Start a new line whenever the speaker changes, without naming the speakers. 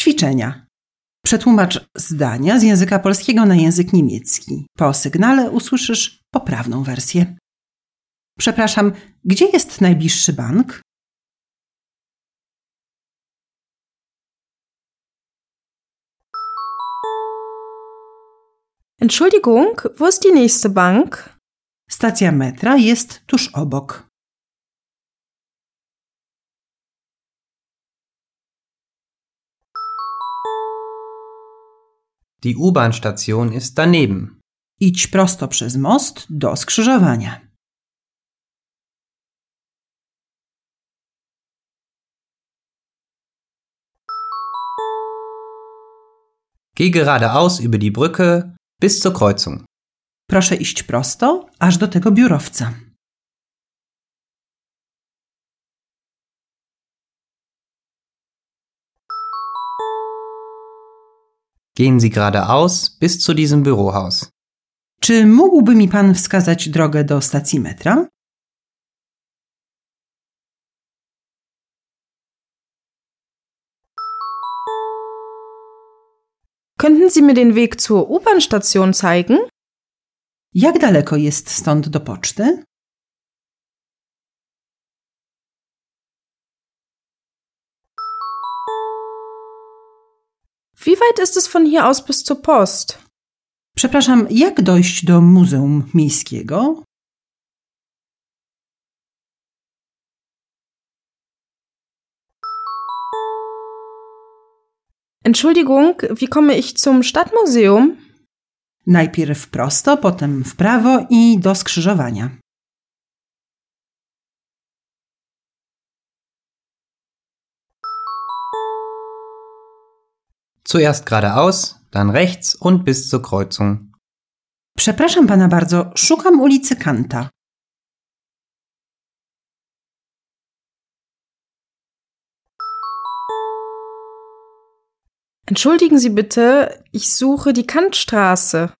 Ćwiczenia. Przetłumacz zdania z języka polskiego na język niemiecki. Po sygnale usłyszysz poprawną wersję. Przepraszam, gdzie jest najbliższy bank?
Entschuldigung, wo ist die nächste Bank?
Stacja metra jest tuż obok.
Die U-Bahn-Station ist daneben.
Idź prosto przez most do skrzyżowania.
Geh geradeaus über die Brücke bis zur Kreuzung.
Proszę iść prosto, aż do tego biurowca.
Gehen Sie geradeaus bis zu diesem Bürohaus.
Czy mógłby mi pan wskazać drogę do stacji metra?
Könnten Sie mir den Weg zur U-Bahn-Station zeigen?
Jak daleko jest stąd do poczty?
Wie weit ist es von hier aus bis zur Post?
Przepraszam, jak dojść do Muzeum Miejskiego?
Entschuldigung, wie komme ich zum Stadtmuseum?
Najpierw prosto, potem w prawo i do skrzyżowania.
Zuerst geradeaus, dann rechts und bis zur Kreuzung.
Przepraszam pana bardzo, szukam ulicy Kanta.
Entschuldigen Sie bitte, ich suche die Kantstraße.